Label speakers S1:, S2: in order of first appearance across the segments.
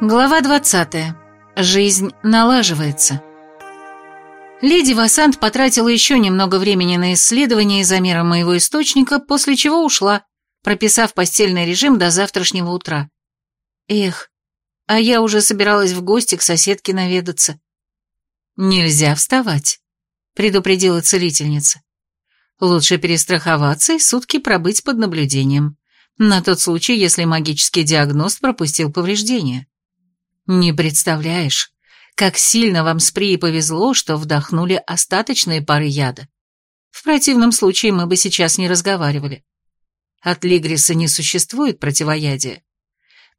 S1: Глава 20. Жизнь налаживается. Леди Вассант потратила еще немного времени на исследование и замеры моего источника, после чего ушла, прописав постельный режим до завтрашнего утра. Эх, а я уже собиралась в гости к соседке наведаться. «Нельзя вставать», — предупредила целительница. «Лучше перестраховаться и сутки пробыть под наблюдением, на тот случай, если магический диагноз пропустил повреждения. Не представляешь, как сильно вам с Прией повезло, что вдохнули остаточные пары яда. В противном случае мы бы сейчас не разговаривали. От Лигриса не существует противоядия.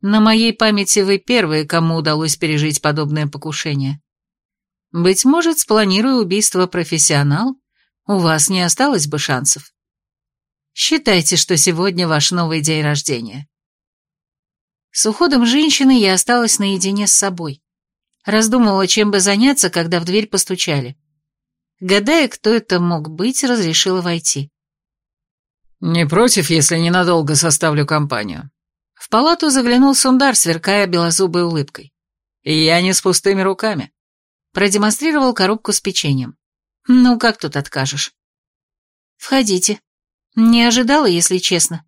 S1: На моей памяти вы первые, кому удалось пережить подобное покушение. Быть может, спланируя убийство профессионал, у вас не осталось бы шансов. Считайте, что сегодня ваш новый день рождения. С уходом женщины я осталась наедине с собой. Раздумывала, чем бы заняться, когда в дверь постучали. Гадая, кто это мог быть, разрешила войти.
S2: «Не против, если ненадолго составлю компанию?»
S1: В палату заглянул Сундар, сверкая белозубой улыбкой.
S2: «И я не с пустыми руками
S1: продемонстрировал коробку с печеньем. Ну, как тут откажешь? Входите. Не ожидала, если честно.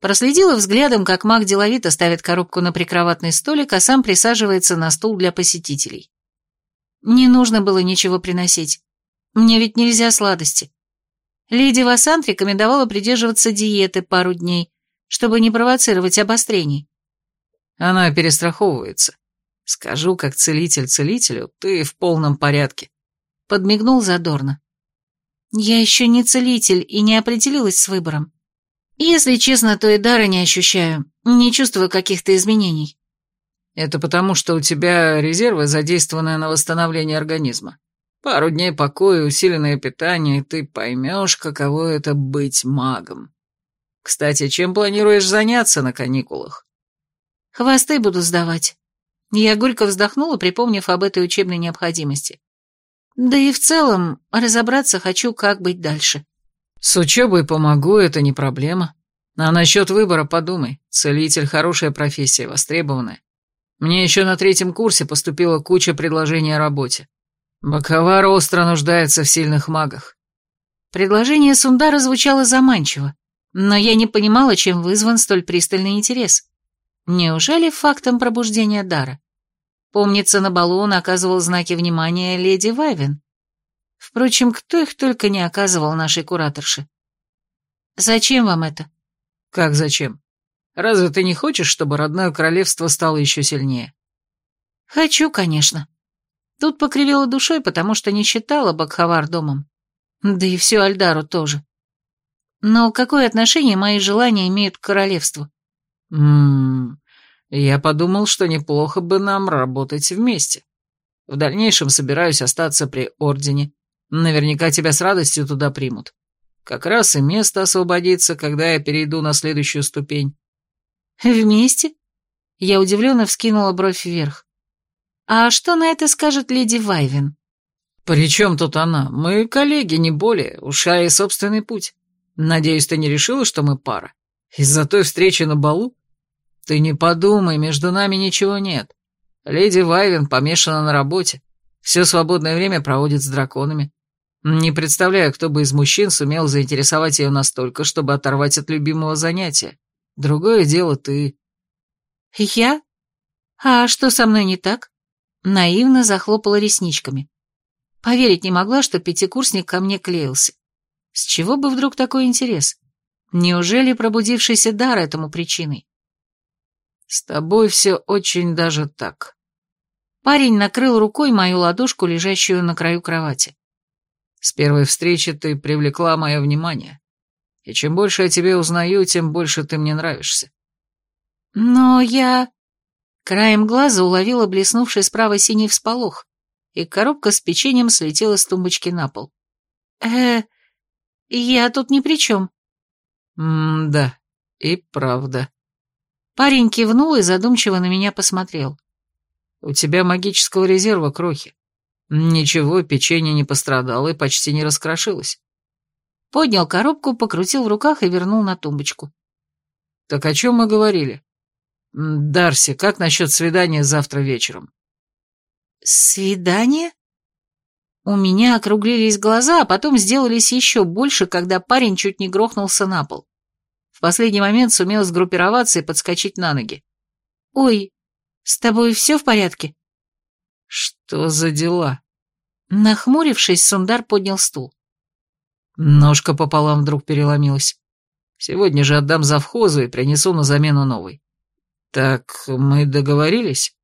S1: Проследила взглядом, как маг деловито ставит коробку на прикроватный столик, а сам присаживается на стул для посетителей. Не нужно было ничего приносить. Мне ведь нельзя сладости. Леди Вассант рекомендовала придерживаться диеты пару дней, чтобы не провоцировать обострений.
S2: Она перестраховывается. Скажу, как целитель целителю, ты в полном порядке.
S1: Подмигнул задорно. Я еще не целитель и не определилась с выбором. Если честно, то и дара не ощущаю, не чувствую каких-то изменений.
S2: Это потому, что у тебя резервы, задействованные на восстановление организма. Пару дней покоя, усиленное питание, и ты поймешь, каково это быть магом. Кстати, чем планируешь заняться на каникулах?
S1: Хвосты буду сдавать. Я горько вздохнула, припомнив об этой учебной необходимости. Да и в целом разобраться хочу, как быть дальше.
S2: С учебой помогу, это не проблема. А насчет выбора подумай. Целитель – хорошая профессия, востребованная. Мне еще на третьем курсе поступила куча предложений о работе. Баковар остро нуждается в сильных магах.
S1: Предложение Сундара звучало заманчиво, но я не понимала, чем вызван столь пристальный интерес. Неужели фактом пробуждения дара? Помнится, на балу он оказывал знаки внимания леди Вайвен. Впрочем, кто их только не оказывал нашей кураторше. Зачем вам это?
S2: Как зачем? Разве ты не хочешь, чтобы родное королевство стало еще сильнее?
S1: Хочу, конечно. Тут покривила душой, потому что не считала Бакхавар домом. Да и всю Альдару тоже. Но какое отношение мои желания имеют к королевству?
S2: Ммм, я подумал, что неплохо бы нам работать вместе. В дальнейшем собираюсь остаться при Ордене. Наверняка тебя с радостью туда примут. Как раз и место освободится, когда я перейду на следующую ступень.
S1: Вместе? Я удивленно вскинула бровь вверх. А что на это скажет леди Вайвен?
S2: При чем тут она? Мы коллеги, не более, уша и собственный путь. Надеюсь, ты не решила, что мы пара? Из-за той встречи на балу? «Ты не подумай, между нами ничего нет. Леди Вайвен помешана на работе. Все свободное время проводит с драконами. Не представляю, кто бы из мужчин сумел заинтересовать ее настолько, чтобы оторвать от любимого занятия. Другое дело ты».
S1: «Я? А что со мной не так?» Наивно захлопала ресничками. Поверить не могла, что пятикурсник ко мне клеился. С чего бы вдруг такой интерес? Неужели пробудившийся дар этому причиной?
S2: «С тобой все очень даже так».
S1: Парень накрыл рукой мою ладошку, лежащую на краю кровати.
S2: «С первой встречи ты привлекла мое внимание. И чем больше я тебе узнаю, тем больше ты мне нравишься».
S1: «Но я...» Краем глаза уловила блеснувший справа синий всполох, и коробка с печеньем слетела с тумбочки на пол. «Э, я тут ни при чем».
S2: «М-да, и правда».
S1: Парень кивнул и задумчиво на меня посмотрел.
S2: «У тебя магического резерва крохи. Ничего, печенье не пострадало и почти не раскрошилось».
S1: Поднял коробку, покрутил в руках и вернул на тумбочку.
S2: «Так о чем мы говорили?» Дарси, как насчет свидания завтра вечером?
S1: Свидание? У меня округлились глаза, а потом сделались еще больше, когда парень чуть не грохнулся на пол. В последний момент сумел сгруппироваться и подскочить на ноги. «Ой, с тобой все в порядке?»
S2: «Что за дела?»
S1: Нахмурившись, Сундар поднял стул.
S2: Ножка пополам вдруг переломилась. Сегодня же отдам завхозу и принесу на замену новый. Так мы договорились?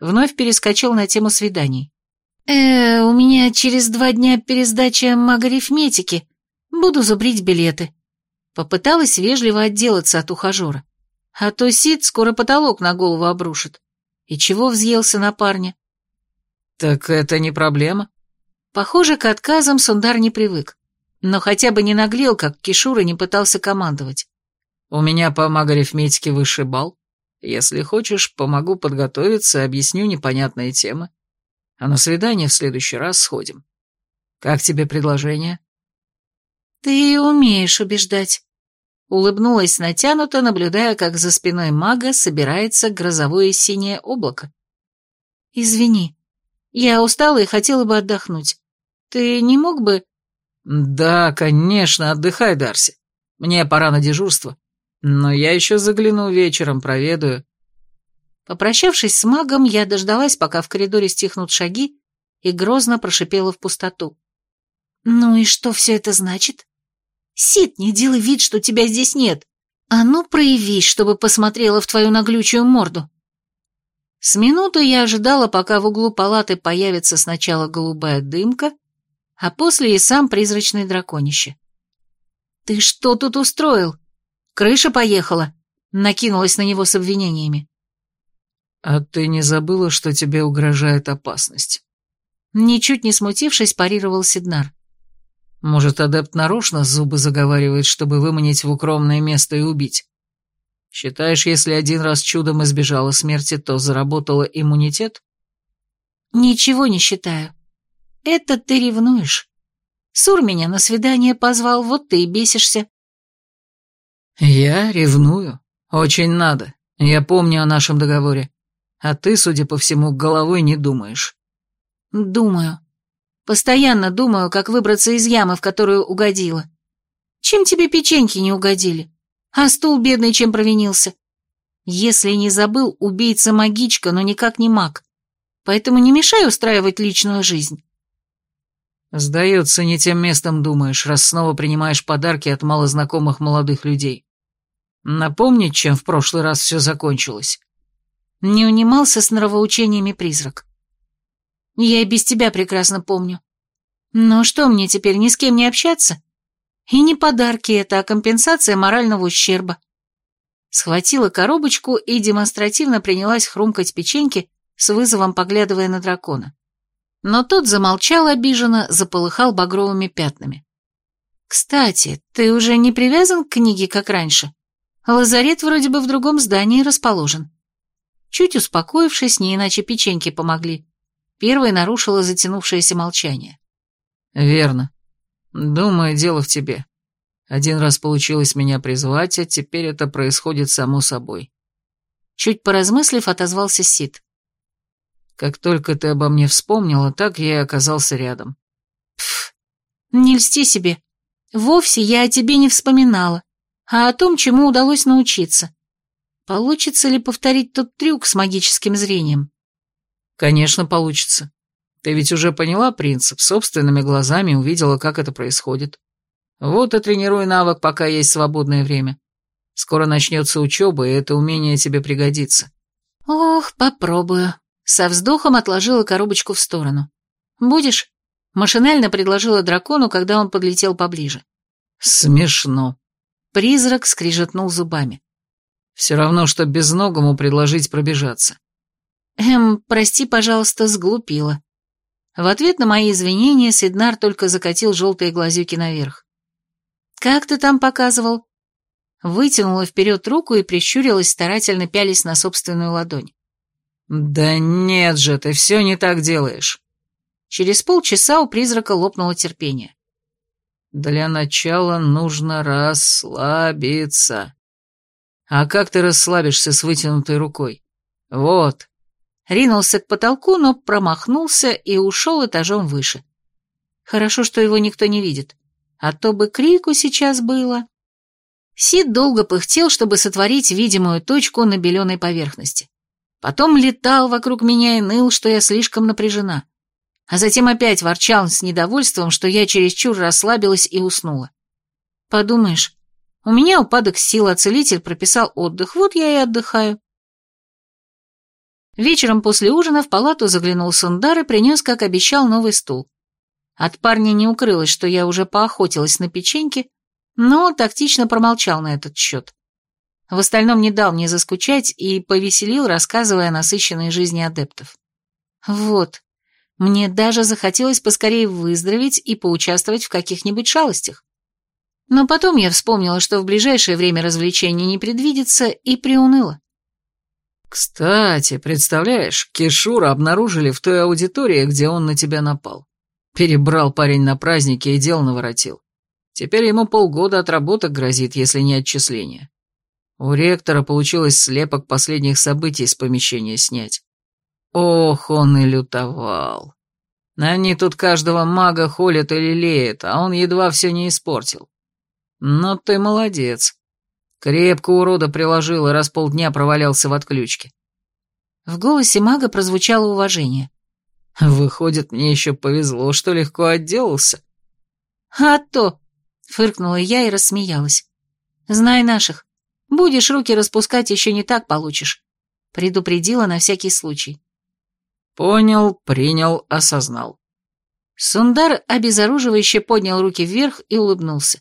S1: Вновь перескочил на тему свиданий. Э, у меня через два дня пересдача магорифметики. Буду зубрить билеты. Попыталась вежливо отделаться от ухажера. А то Сид скоро потолок на голову обрушит. И чего взъелся на парня?
S2: Так это не проблема.
S1: Похоже, к отказам Сундар не привык. Но хотя бы не наглел, как Кишура не пытался командовать.
S2: У меня по магорифметике высший бал. Если хочешь, помогу подготовиться, объясню непонятные темы. А на свидание в следующий раз сходим. Как тебе предложение?
S1: Ты умеешь убеждать. Улыбнулась натянуто, наблюдая, как за спиной мага собирается грозовое синее облако. Извини, я устала и хотела бы отдохнуть. Ты не мог бы...
S2: Да, конечно, отдыхай, Дарси. Мне пора на дежурство. Но я еще загляну вечером, проведаю.
S1: Попрощавшись с магом, я дождалась, пока в коридоре стихнут шаги, и грозно прошипела в пустоту. «Ну и что все это значит? Сид, не делай вид, что тебя здесь нет. А ну проявись, чтобы посмотрела в твою наглючую морду». С минуты я ожидала, пока в углу палаты появится сначала голубая дымка, а после и сам призрачный драконище. «Ты что тут устроил? Крыша поехала!» Накинулась на него с обвинениями.
S2: «А ты не забыла, что тебе угрожает опасность?»
S1: Ничуть не смутившись, парировал Сиднар.
S2: «Может, адепт нарочно зубы заговаривает, чтобы выманить в укромное место и убить? Считаешь, если один раз чудом избежала смерти, то заработала иммунитет?»
S1: «Ничего не считаю. Это ты ревнуешь. Сур меня на свидание позвал, вот ты и бесишься.
S2: Я ревную. Очень надо. Я помню о нашем договоре. А ты, судя по всему, головой не думаешь.
S1: Думаю. Постоянно думаю, как выбраться из ямы, в которую угодила. Чем тебе печеньки не угодили? А стул бедный чем провинился? Если не забыл, убийца магичка, но никак не маг. Поэтому не мешай устраивать личную жизнь.
S2: Сдается, не тем местом думаешь, раз снова принимаешь подарки от малознакомых молодых людей. Напомнить, чем в прошлый раз все закончилось?
S1: Не унимался с нравоучениями призрак. Я и без тебя прекрасно помню. Но что мне теперь, ни с кем не общаться? И не подарки это, а компенсация морального ущерба. Схватила коробочку и демонстративно принялась хрумкать печеньки, с вызовом поглядывая на дракона но тот замолчал обиженно, заполыхал багровыми пятнами. «Кстати, ты уже не привязан к книге, как раньше? Лазарет вроде бы в другом здании расположен». Чуть успокоившись, не иначе печеньки помогли. Первой нарушила затянувшееся молчание.
S2: «Верно. Думаю, дело в тебе. Один раз получилось меня призвать, а теперь это происходит само собой».
S1: Чуть поразмыслив, отозвался Сид.
S2: Как только ты обо мне вспомнила, так я и оказался рядом.
S1: Пф, не льсти себе. Вовсе я о тебе не вспоминала, а о том, чему удалось научиться. Получится ли повторить тот трюк с магическим зрением?
S2: Конечно, получится. Ты ведь уже поняла принцип, собственными глазами увидела, как это происходит. Вот и тренируй навык, пока есть свободное время. Скоро начнется учеба, и это умение тебе пригодится.
S1: Ох, попробую. Со вздохом отложила коробочку в сторону. «Будешь?» Машинально предложила дракону, когда он подлетел поближе.
S2: «Смешно».
S1: Призрак скрижетнул зубами.
S2: «Все равно, что безногому предложить пробежаться».
S1: «Эм, прости, пожалуйста, сглупила». В ответ на мои извинения Сиднар только закатил желтые глазюки наверх. «Как ты там показывал?» Вытянула вперед руку и прищурилась, старательно пялись на собственную ладонь.
S2: «Да нет же, ты все не так делаешь».
S1: Через полчаса у призрака лопнуло терпение.
S2: «Для начала нужно расслабиться». А как ты расслабишься с вытянутой рукой? Вот.
S1: Ринулся к потолку, но промахнулся и ушел этажом выше. Хорошо, что его никто не видит, а то бы крику сейчас было. Сид долго пыхтел, чтобы сотворить видимую точку на беленой поверхности. Потом летал вокруг меня и ныл, что я слишком напряжена. А затем опять ворчал с недовольством, что я чересчур расслабилась и уснула. Подумаешь, у меня упадок сил, а целитель прописал отдых, вот я и отдыхаю. Вечером после ужина в палату заглянул Сундар и принес, как обещал, новый стул. От парня не укрылось, что я уже поохотилась на печеньки, но тактично промолчал на этот счет. В остальном не дал мне заскучать и повеселил, рассказывая о насыщенной жизни адептов. Вот, мне даже захотелось поскорее выздороветь и поучаствовать в каких-нибудь шалостях. Но потом я вспомнила, что в ближайшее время развлечений не предвидится, и приуныла.
S2: «Кстати, представляешь, Кишура обнаружили в той аудитории, где он на тебя напал. Перебрал парень на празднике и дел наворотил. Теперь ему полгода отработок грозит, если не отчисление. У ректора получилось слепок последних событий с помещения снять. Ох, он и лютовал. Они тут каждого мага холят и лелеют, а он едва все не испортил. Но ты молодец. Крепко урода приложил и раз полдня провалялся в отключке.
S1: В голосе мага прозвучало уважение.
S2: Выходит, мне еще повезло, что легко отделался.
S1: А то, фыркнула я и рассмеялась. Знай наших. Будешь руки распускать, еще не так получишь. Предупредила на всякий случай.
S2: Понял, принял, осознал.
S1: Сундар обезоруживающе поднял руки вверх и улыбнулся.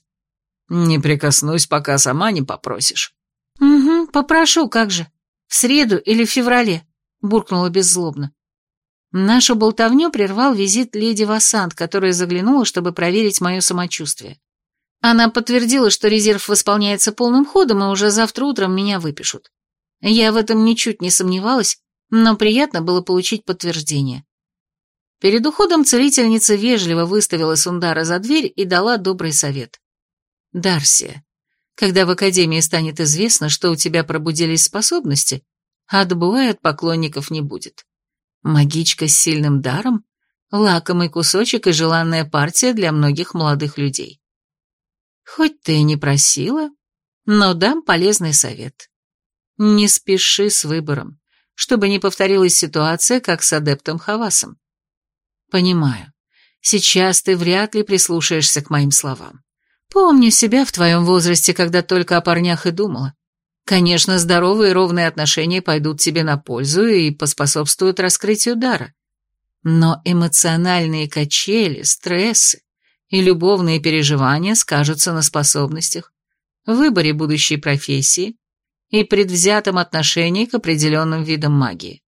S2: Не прикоснусь, пока сама не попросишь.
S1: Угу, попрошу, как же. В среду или в феврале, буркнула беззлобно. Нашу болтовню прервал визит леди Вассант, которая заглянула, чтобы проверить мое самочувствие. Она подтвердила, что резерв восполняется полным ходом, и уже завтра утром меня выпишут. Я в этом ничуть не сомневалась, но приятно было получить подтверждение. Перед уходом целительница вежливо выставила Сундара за дверь и дала добрый совет. Дарсия, когда в Академии станет известно, что у тебя пробудились способности, отбоя от поклонников не будет. Магичка с сильным даром — лакомый кусочек и желанная партия для многих молодых людей. Хоть ты и не просила, но дам полезный совет. Не спеши с выбором, чтобы не повторилась ситуация, как с адептом Хавасом. Понимаю, сейчас ты вряд ли прислушаешься к моим словам. Помню себя в твоем возрасте, когда только о парнях и думала. Конечно, здоровые и ровные отношения пойдут тебе на пользу и поспособствуют раскрытию дара. Но эмоциональные качели, стрессы и любовные переживания скажутся на способностях, выборе будущей профессии и предвзятом отношении к определенным видам магии.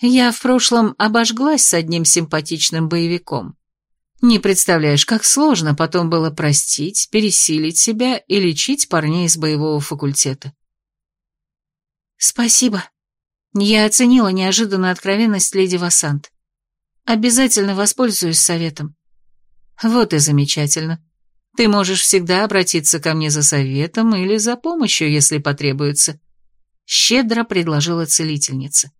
S1: Я в прошлом обожглась с одним симпатичным боевиком. Не представляешь, как сложно потом было простить, пересилить себя и лечить парней из боевого факультета. Спасибо. Я оценила неожиданную откровенность леди Вассант. Обязательно воспользуюсь советом. Вот и замечательно. Ты можешь всегда обратиться ко мне за советом или за помощью, если потребуется. Щедро предложила целительница.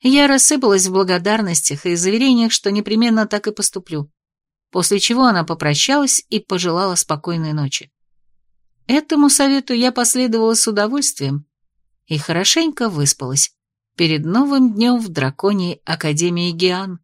S1: Я рассыпалась в благодарностях и заверениях, что непременно так и поступлю после чего она попрощалась и пожелала спокойной ночи. Этому совету я последовала с удовольствием и хорошенько выспалась перед новым днем в драконьей Академии Гиан.